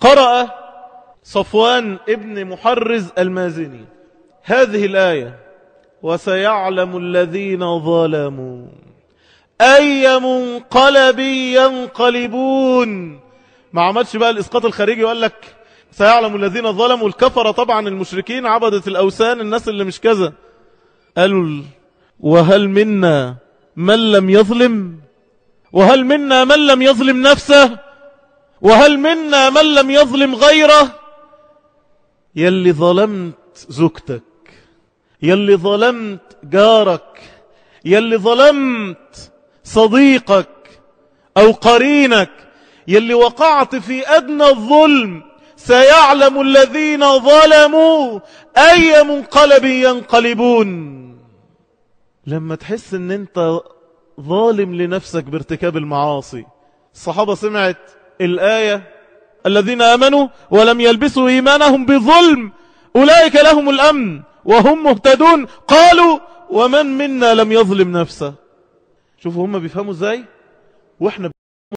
قرأ صفوان ابن محرز المازني هذه الآية وسيعلم الذين ظلموا أي منقلب ينقلبون. ما عملش بقى الإسقاط الخارجي وقال لك سيعلم الذين ظلموا الكفر طبعا المشركين عبدة الأوثان الناس اللي مش كذا. قالوا وهل منا من لم يظلم؟ وهل منا من لم يظلم نفسه؟ وهل منا من لم يظلم غيره؟ يلي ظلمت زوجتك يلي ظلمت جارك يلي ظلمت صديقك أو قرينك يلي وقعت في أدنى الظلم سيعلم الذين ظلموا أي منقلب ينقلبون. لما تحس إن أنت ظالم لنفسك بارتكاب المعاصي الصحابة سمعت الآية الذين آمنوا ولم يلبسوا إيمانهم بظلم أولئك لهم الأمن وهم مهتدون. قالوا ومن منا لم يظلم نفسه؟ شوفوا هم بيفهموا إزاي؟ وإحنا